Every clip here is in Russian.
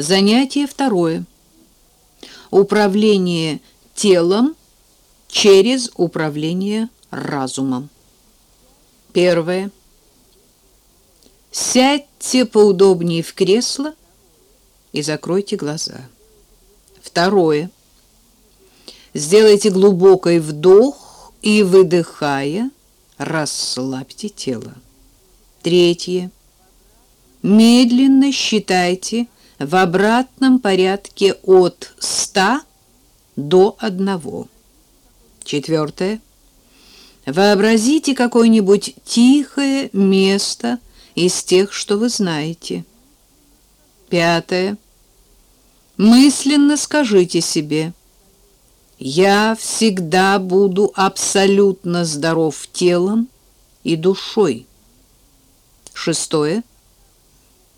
Занятие второе. Управление телом через управление разумом. Первое. Сядьте поудобнее в кресло и закройте глаза. Второе. Сделайте глубокий вдох и, выдыхая, расслабьте тело. Третье. Медленно считайте в обратном порядке от 100 до 1. Четвертое. Вообразите какое-нибудь тихое место из тех, что вы знаете. Пятое. Мысленно скажите себе «Я всегда буду абсолютно здоров телом и душой». Шестое.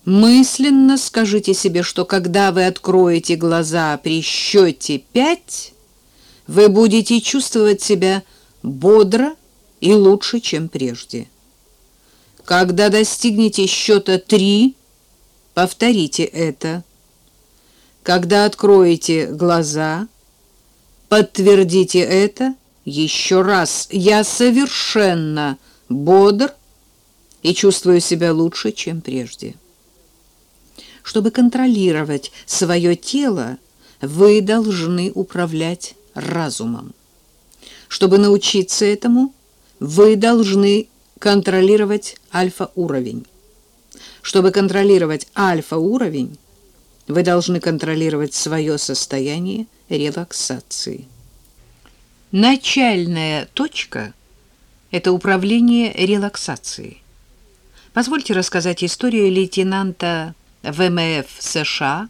Мысленно скажите себе, что когда вы откроете глаза при счете пять, вы будете чувствовать себя бодро и лучше, чем прежде. Когда достигнете счета три, повторите это. Когда откроете глаза, подтвердите это еще раз. Я совершенно бодр и чувствую себя лучше, чем прежде. Чтобы контролировать свое тело, вы должны управлять разумом. Чтобы научиться этому, вы должны контролировать альфа-уровень. Чтобы контролировать альфа-уровень, вы должны контролировать свое состояние релаксации. Начальная точка – это управление релаксацией. Позвольте рассказать историю лейтенанта ВМФ США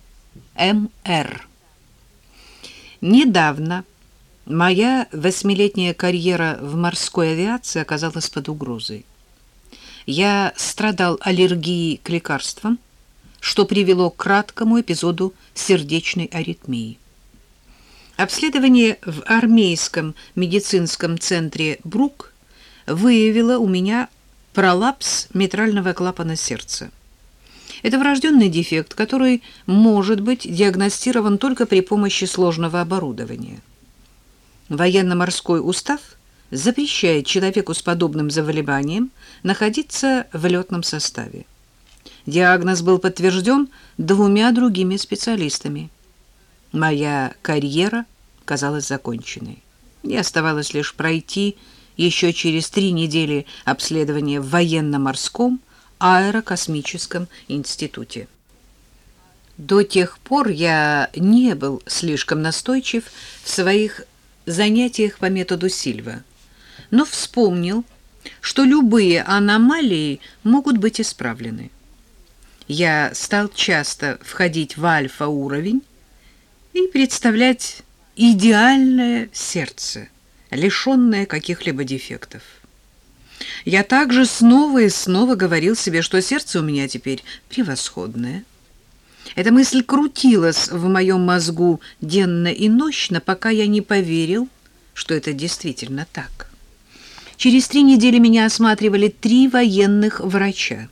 М.Р. Недавно моя восьмилетняя карьера в морской авиации оказалась под угрозой. Я страдал аллергией к лекарствам, что привело к краткому эпизоду сердечной аритмии. Обследование в армейском медицинском центре Брук выявило у меня пролапс митрального клапана сердца. Это врожденный дефект, который может быть диагностирован только при помощи сложного оборудования. Военно-морской устав запрещает человеку с подобным заболеванием находиться в летном составе. Диагноз был подтвержден двумя другими специалистами. Моя карьера казалась законченной. Мне оставалось лишь пройти еще через три недели обследования в военно-морском аэрокосмическом институте. До тех пор я не был слишком настойчив в своих занятиях по методу Сильва, но вспомнил, что любые аномалии могут быть исправлены. Я стал часто входить в альфа-уровень и представлять идеальное сердце, лишенное каких-либо дефектов. Я также снова и снова говорил себе, что сердце у меня теперь превосходное. Эта мысль крутилась в моем мозгу денно и нощно, пока я не поверил, что это действительно так. Через три недели меня осматривали три военных врача.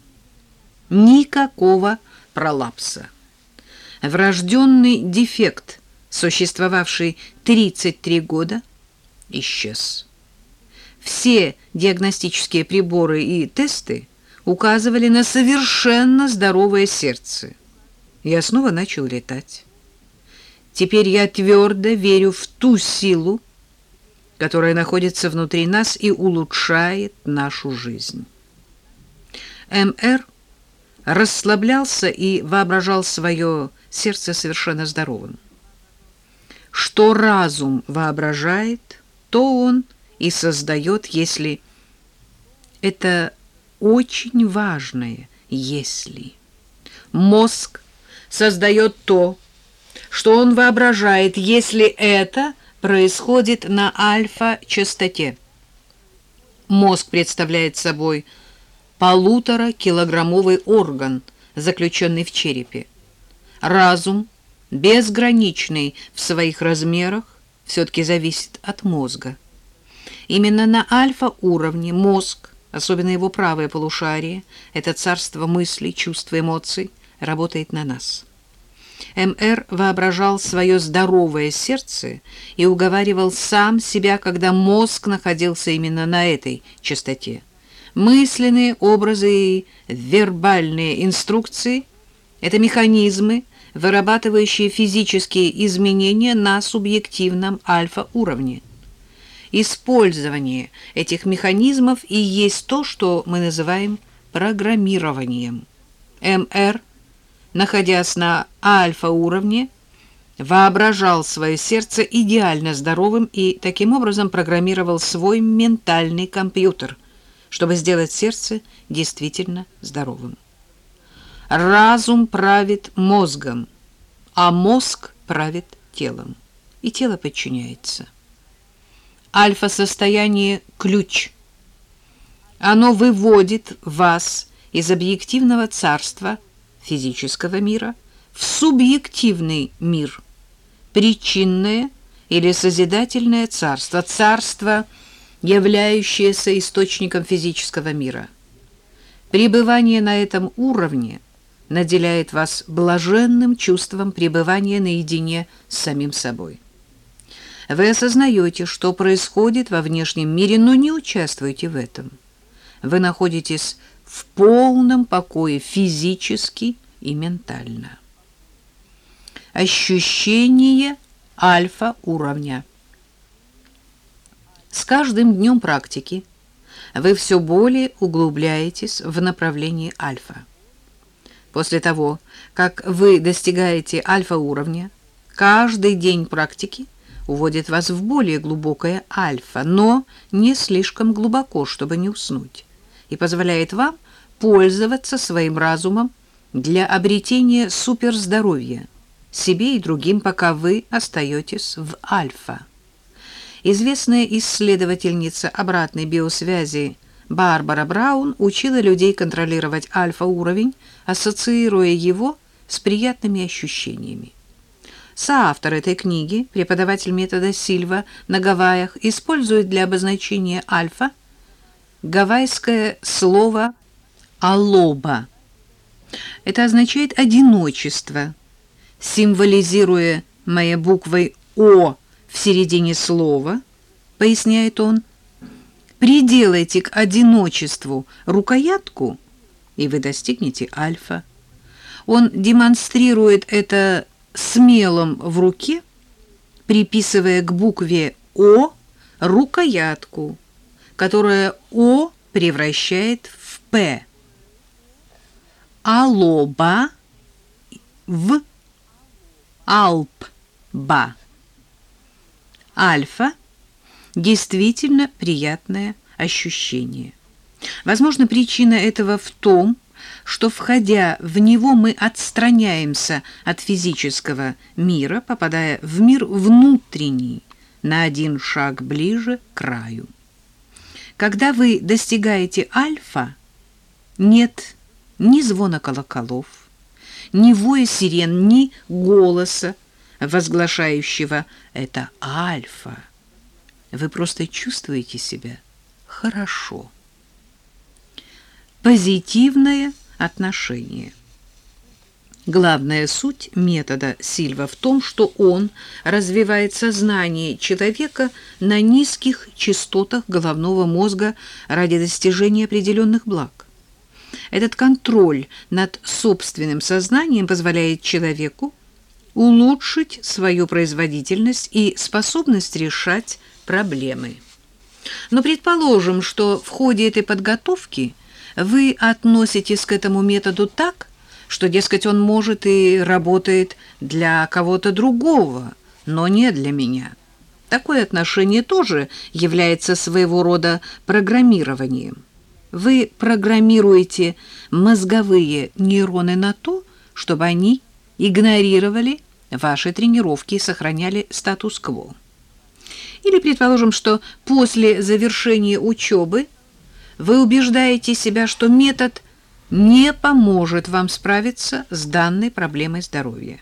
Никакого пролапса. Врожденный дефект, существовавший 33 года, исчез. Все диагностические приборы и тесты указывали на совершенно здоровое сердце. Я снова начал летать. Теперь я твердо верю в ту силу, которая находится внутри нас и улучшает нашу жизнь. МР расслаблялся и воображал свое сердце совершенно здоровым. Что разум воображает, то он и создает, если это очень важное «если». Мозг создает то, что он воображает, если это происходит на альфа-частоте. Мозг представляет собой полуторакилограммовый орган, заключенный в черепе. Разум, безграничный в своих размерах, все-таки зависит от мозга. Именно на альфа-уровне мозг, особенно его правое полушарие, это царство мыслей, чувств, эмоций, работает на нас. МР воображал свое здоровое сердце и уговаривал сам себя, когда мозг находился именно на этой частоте. Мысленные образы и вербальные инструкции – это механизмы, вырабатывающие физические изменения на субъективном альфа-уровне. Использование этих механизмов и есть то, что мы называем программированием. МР, находясь на альфа-уровне, воображал свое сердце идеально здоровым и таким образом программировал свой ментальный компьютер, чтобы сделать сердце действительно здоровым. Разум правит мозгом, а мозг правит телом, и тело подчиняется. Альфа-состояние – ключ. Оно выводит вас из объективного царства физического мира в субъективный мир, причинное или созидательное царство, царство, являющееся источником физического мира. Пребывание на этом уровне наделяет вас блаженным чувством пребывания наедине с самим собой. Вы осознаете, что происходит во внешнем мире, но не участвуете в этом. Вы находитесь в полном покое физически и ментально. Ощущение альфа-уровня. С каждым днем практики вы все более углубляетесь в направлении альфа. После того, как вы достигаете альфа-уровня, каждый день практики уводит вас в более глубокое альфа, но не слишком глубоко, чтобы не уснуть и позволяет вам пользоваться своим разумом для обретения суперздоровья себе и другим, пока вы остаетесь в альфа. Известная исследовательница обратной биосвязи Барбара Браун учила людей контролировать альфа-уровень, ассоциируя его с приятными ощущениями. Соавтор этой книги, преподаватель метода Сильва на Гавайях, использует для обозначения альфа гавайское слово «алоба». Это означает «одиночество», символизируя моей буквой «О» в середине слова, поясняет он, приделайте к одиночеству рукоятку, и вы достигнете альфа. Он демонстрирует это смелым в руке, приписывая к букве «О» рукоятку, которая О превращает в П. Алоба в Алпба. Альфа – действительно приятное ощущение. Возможно, причина этого в том, что, входя в него, мы отстраняемся от физического мира, попадая в мир внутренний, на один шаг ближе к краю. Когда вы достигаете альфа, нет ни звона колоколов, ни воя сирен, ни голоса, возглашающего «это альфа». Вы просто чувствуете себя хорошо. Позитивное отношение. Главная суть метода Сильва в том, что он развивает сознание человека на низких частотах головного мозга ради достижения определенных благ. Этот контроль над собственным сознанием позволяет человеку улучшить свою производительность и способность решать проблемы. Но предположим, что в ходе этой подготовки вы относитесь к этому методу так, что, дескать, он может и работает для кого-то другого, но не для меня. Такое отношение тоже является своего рода программированием. Вы программируете мозговые нейроны на то, чтобы они игнорировали ваши тренировки и сохраняли статус-кво. Или предположим, что после завершения учебы вы убеждаете себя, что метод – не поможет вам справиться с данной проблемой здоровья.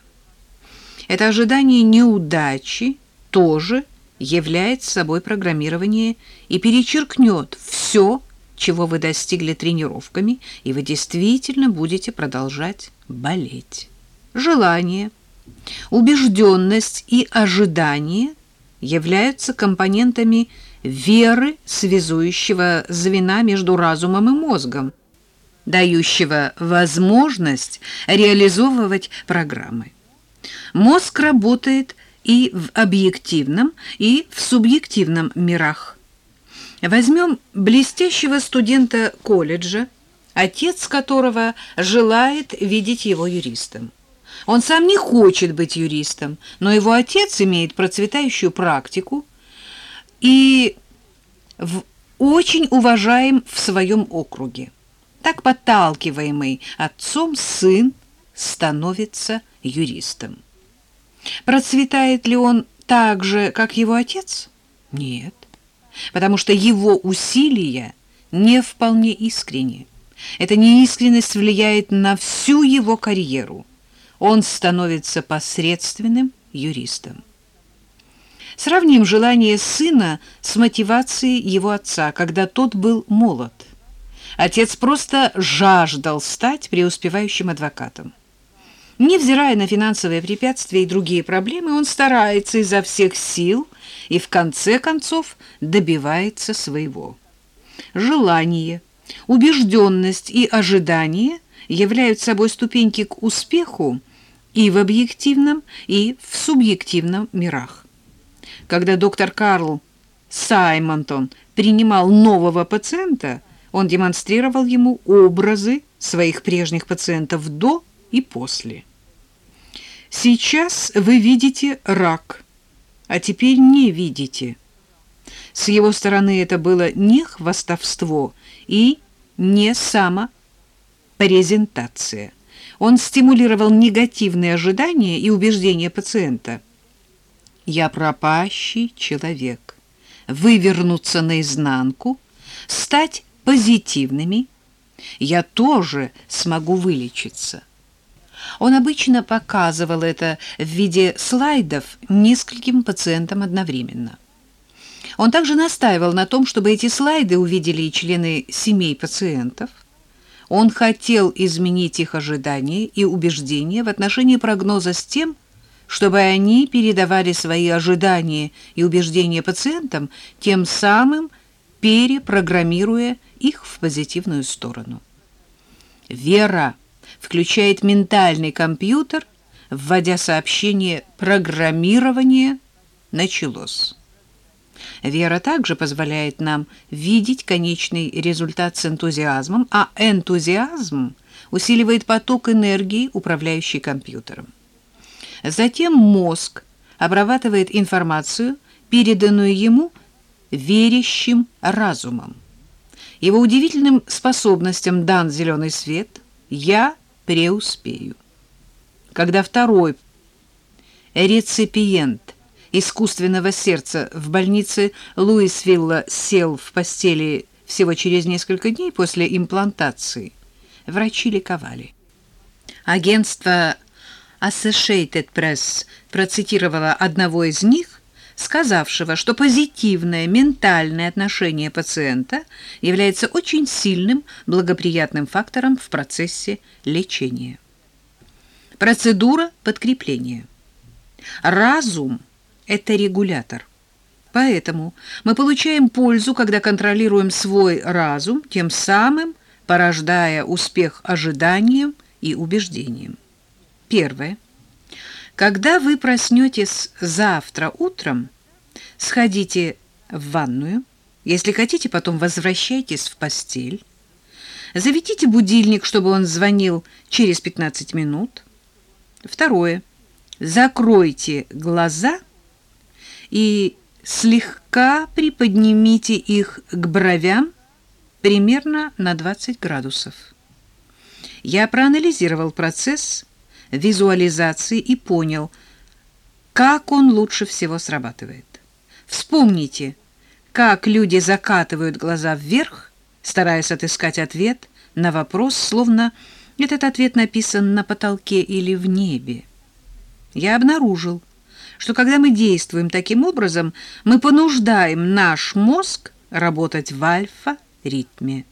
Это ожидание неудачи тоже является собой программирование и перечеркнет все, чего вы достигли тренировками, и вы действительно будете продолжать болеть. Желание Убежденность и ожидание являются компонентами веры, связующего звена между разумом и мозгом, дающего возможность реализовывать программы. Мозг работает и в объективном, и в субъективном мирах. Возьмем блестящего студента колледжа, отец которого желает видеть его юристом. Он сам не хочет быть юристом, но его отец имеет процветающую практику и в очень уважаем в своем округе. Так подталкиваемый отцом сын становится юристом. Процветает ли он так же, как его отец? Нет, потому что его усилия не вполне искренни. Эта неискренность влияет на всю его карьеру. Он становится посредственным юристом. Сравним желание сына с мотивацией его отца, когда тот был молод. Отец просто жаждал стать преуспевающим адвокатом. Невзирая на финансовые препятствия и другие проблемы, он старается изо всех сил и в конце концов добивается своего. Желание, убежденность и ожидание являются собой ступеньки к успеху и в объективном, и в субъективном мирах. Когда доктор Карл Саймонтон принимал нового пациента, он демонстрировал ему образы своих прежних пациентов до и после. Сейчас вы видите рак, а теперь не видите. С его стороны это было не хвастовство и не самопрезентация. Он стимулировал негативные ожидания и убеждения пациента. «Я пропащий человек. Вывернуться наизнанку, стать позитивными. Я тоже смогу вылечиться». Он обычно показывал это в виде слайдов нескольким пациентам одновременно. Он также настаивал на том, чтобы эти слайды увидели и члены семей пациентов. Он хотел изменить их ожидания и убеждения в отношении прогноза с тем, чтобы они передавали свои ожидания и убеждения пациентам, тем самым перепрограммируя их в позитивную сторону. Вера – включает ментальный компьютер, вводя сообщение «Программирование началось». Вера также позволяет нам видеть конечный результат с энтузиазмом, а энтузиазм усиливает поток энергии, управляющий компьютером. Затем мозг обрабатывает информацию, переданную ему верящим разумом. Его удивительным способностям дан зеленый свет «Я преуспею. Когда второй реципиент искусственного сердца в больнице Луисвилла сел в постели всего через несколько дней после имплантации, врачи ликовали. Агентство Associated Press процитировало одного из них, сказавшего, что позитивное ментальное отношение пациента является очень сильным благоприятным фактором в процессе лечения. Процедура подкрепления. Разум – это регулятор. Поэтому мы получаем пользу, когда контролируем свой разум, тем самым порождая успех ожиданием и убеждением. Первое. Когда вы проснетесь завтра утром, сходите в ванную. Если хотите, потом возвращайтесь в постель. Заведите будильник, чтобы он звонил через 15 минут. Второе. Закройте глаза и слегка приподнимите их к бровям примерно на 20 градусов. Я проанализировал процесс визуализации и понял, как он лучше всего срабатывает. Вспомните, как люди закатывают глаза вверх, стараясь отыскать ответ на вопрос, словно этот ответ написан на потолке или в небе. Я обнаружил, что когда мы действуем таким образом, мы понуждаем наш мозг работать в альфа-ритме.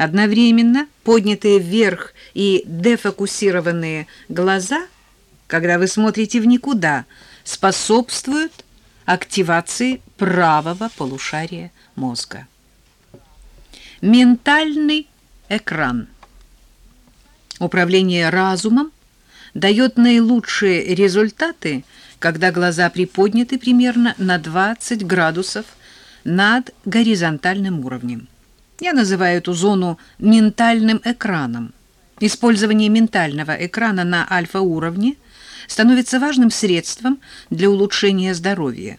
Одновременно поднятые вверх и дефокусированные глаза когда вы смотрите в никуда, способствуют активации правого полушария мозга. Ментальный экран. Управление разумом дает наилучшие результаты, когда глаза приподняты примерно на 20 градусов над горизонтальным уровнем. Я называю эту зону ментальным экраном. Использование ментального экрана на альфа-уровне становится важным средством для улучшения здоровья.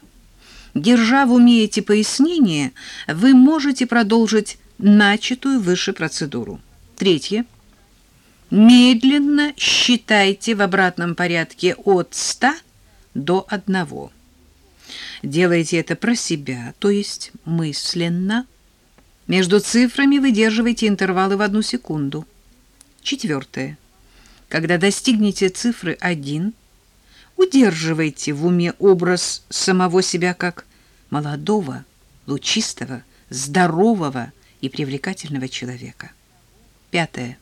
Держа в уме эти пояснения, вы можете продолжить начатую выше процедуру. Третье. Медленно считайте в обратном порядке от 100 до 1. Делайте это про себя, то есть мысленно. Между цифрами выдерживайте интервалы в одну секунду. Четвертое. Когда достигнете цифры 1, удерживайте в уме образ самого себя как молодого, лучистого, здорового и привлекательного человека. Пятое.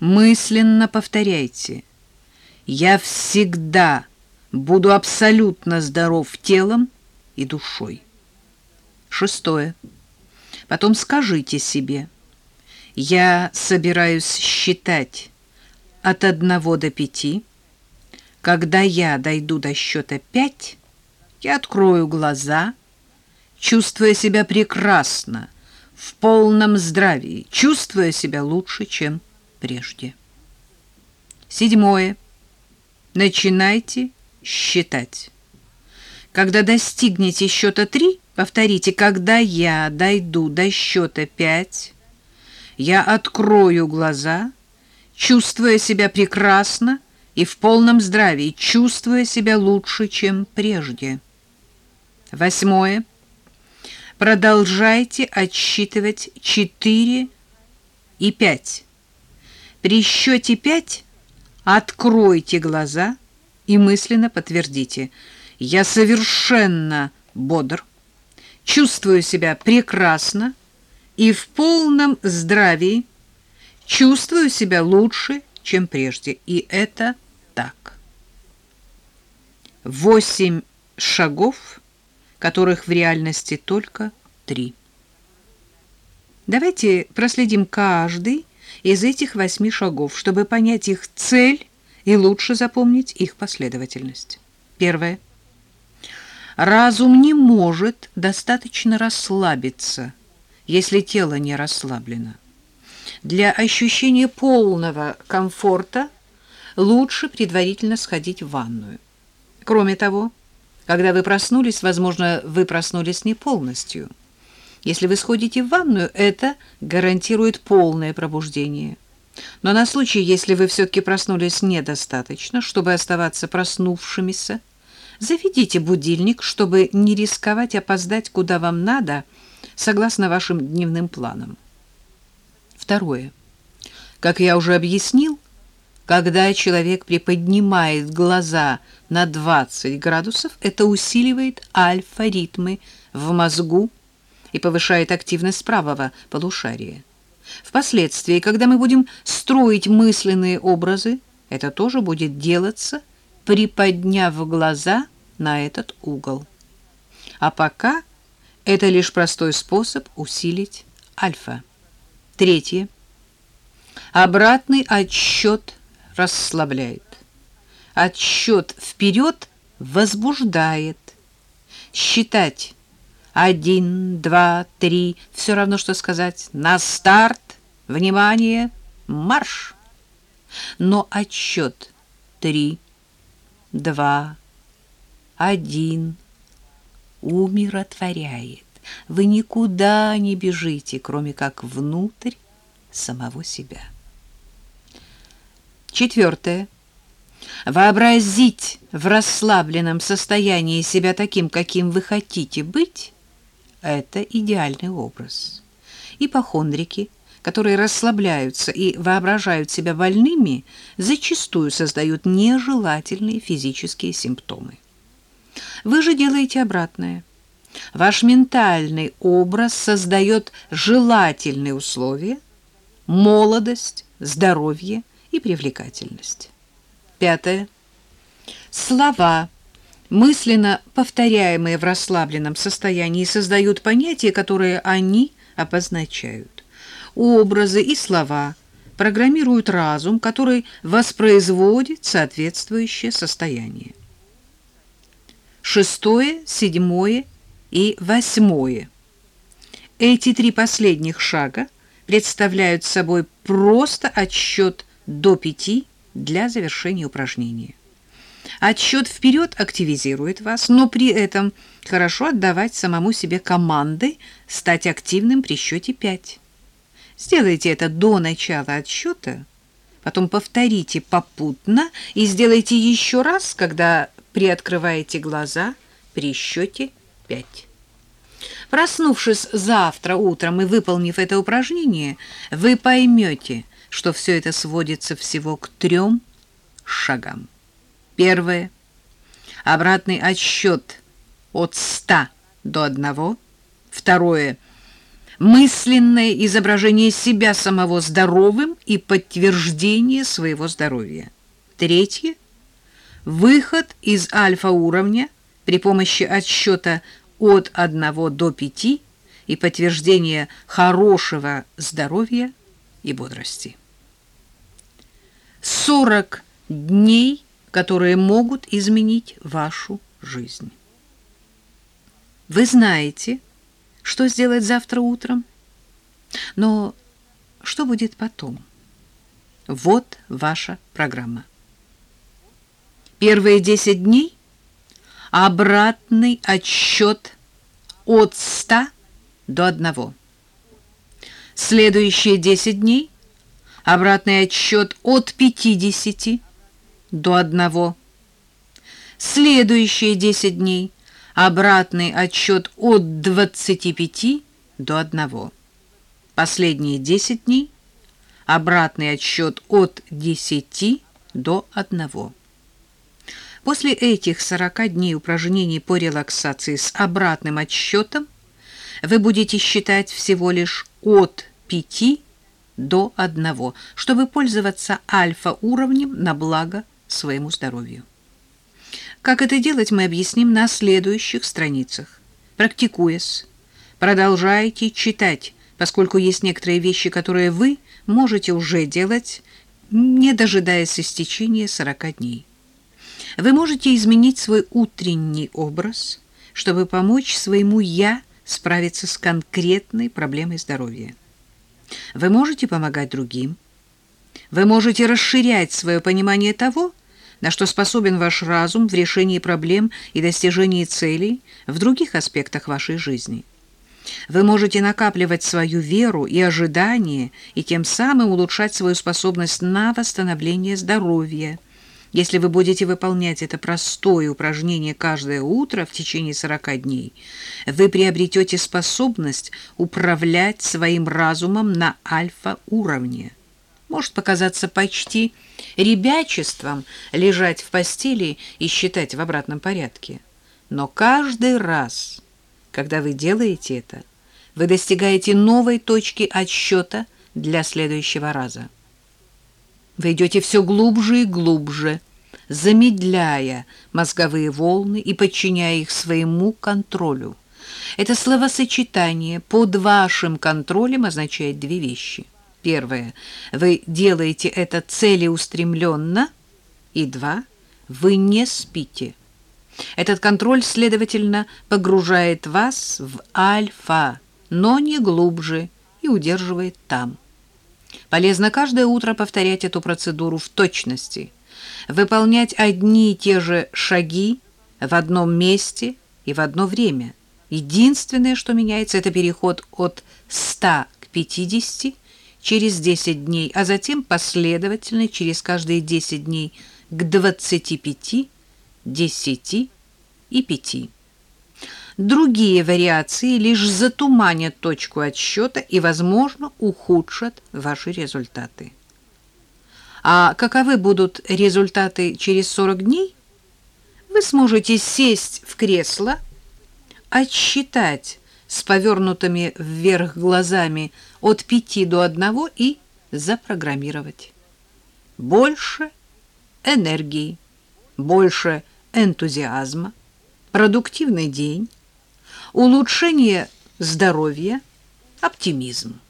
Мысленно повторяйте. Я всегда буду абсолютно здоров телом и душой. Шестое. Потом скажите себе. Я собираюсь считать от одного до пяти. Когда я дойду до счета пять, я открою глаза, чувствуя себя прекрасно, в полном здравии, чувствуя себя лучше, чем прежде. Седьмое. Начинайте считать. Когда достигнете счета три, повторите, когда я дойду до счета пять, я открою глаза, чувствуя себя прекрасно и в полном здравии, чувствуя себя лучше, чем прежде. Восьмое. Продолжайте отсчитывать 4 и 5. При счете 5 откройте глаза и мысленно подтвердите. Я совершенно бодр, чувствую себя прекрасно и в полном здравии, чувствую себя лучше, чем прежде. И это так. Восемь шагов – которых в реальности только три. Давайте проследим каждый из этих восьми шагов, чтобы понять их цель и лучше запомнить их последовательность. Первое. Разум не может достаточно расслабиться, если тело не расслаблено. Для ощущения полного комфорта лучше предварительно сходить в ванную. Кроме того, когда вы проснулись, возможно, вы проснулись не полностью. Если вы сходите в ванную, это гарантирует полное пробуждение. Но на случай, если вы все-таки проснулись недостаточно, чтобы оставаться проснувшимися, заведите будильник, чтобы не рисковать опоздать куда вам надо, согласно вашим дневным планам. Второе. Как я уже объяснил, когда человек приподнимает глаза на 20 градусов, это усиливает альфа-ритмы в мозгу и повышает активность правого полушария. Впоследствии, когда мы будем строить мысленные образы, это тоже будет делаться, приподняв глаза на этот угол. А пока это лишь простой способ усилить альфа. Третье. Обратный отсчет расслабляет. Отсчет вперед возбуждает. Считать один, два, три, все равно, что сказать на старт, внимание, марш. Но отсчет три, два, один умиротворяет. Вы никуда не бежите, кроме как внутрь самого себя. Четвертое. Вообразить в расслабленном состоянии себя таким, каким вы хотите быть, это идеальный образ. Ипохондрики, которые расслабляются и воображают себя больными, зачастую создают нежелательные физические симптомы. Вы же делаете обратное. Ваш ментальный образ создает желательные условия, молодость, здоровье, и привлекательность. Пятое. Слова, мысленно повторяемые в расслабленном состоянии, создают понятия, которые они обозначают. Образы и слова программируют разум, который воспроизводит соответствующее состояние. Шестое, седьмое и восьмое. Эти три последних шага представляют собой просто отсчет до пяти для завершения упражнения. Отсчет вперед активизирует вас, но при этом хорошо отдавать самому себе команды стать активным при счете 5. Сделайте это до начала отсчета, потом повторите попутно и сделайте еще раз, когда приоткрываете глаза при счете 5. Проснувшись завтра утром и выполнив это упражнение, вы поймете, что все это сводится всего к трем шагам. Первое. Обратный отсчет от 100 до 1. Второе. Мысленное изображение себя самого здоровым и подтверждение своего здоровья. Третье. Выход из альфа-уровня при помощи отсчета от 1 до 5 и подтверждение хорошего здоровья и бодрости. 40 дней, которые могут изменить вашу жизнь. Вы знаете, что сделать завтра утром, но что будет потом? Вот ваша программа. Первые 10 дней – обратный отсчет от 100 до 1. Следующие 10 дней – обратный отсчет от 50 до 1. Следующие 10 дней – обратный отсчет от 25 до 1. Последние 10 дней – обратный отсчет от 10 до 1. После этих 40 дней упражнений по релаксации с обратным отсчетом вы будете считать всего лишь от 5 до 1, чтобы пользоваться альфа-уровнем на благо своему здоровью. Как это делать, мы объясним на следующих страницах. Практикуясь, продолжайте читать, поскольку есть некоторые вещи, которые вы можете уже делать, не дожидаясь истечения 40 дней. Вы можете изменить свой утренний образ, чтобы помочь своему «я» справиться с конкретной проблемой здоровья. Вы можете помогать другим. Вы можете расширять свое понимание того, на что способен ваш разум в решении проблем и достижении целей в других аспектах вашей жизни. Вы можете накапливать свою веру и ожидание и тем самым улучшать свою способность на восстановление здоровья – если вы будете выполнять это простое упражнение каждое утро в течение 40 дней, вы приобретете способность управлять своим разумом на альфа-уровне. Может показаться почти ребячеством лежать в постели и считать в обратном порядке. Но каждый раз, когда вы делаете это, вы достигаете новой точки отсчета для следующего раза. Вы идете все глубже и глубже, замедляя мозговые волны и подчиняя их своему контролю. Это словосочетание «под вашим контролем» означает две вещи. Первое. Вы делаете это целеустремленно. И два. Вы не спите. Этот контроль, следовательно, погружает вас в альфа, но не глубже, и удерживает там. Полезно каждое утро повторять эту процедуру в точности, выполнять одни и те же шаги в одном месте и в одно время. Единственное, что меняется, это переход от 100 к 50 через 10 дней, а затем последовательно через каждые 10 дней к 25, 10 и 5. Другие вариации лишь затуманят точку отсчета и, возможно, ухудшат ваши результаты. А каковы будут результаты через 40 дней? Вы сможете сесть в кресло, отсчитать с повернутыми вверх глазами от 5 до 1 и запрограммировать. Больше энергии больше энтузиазма, продуктивный день, улучшение здоровья, оптимизм.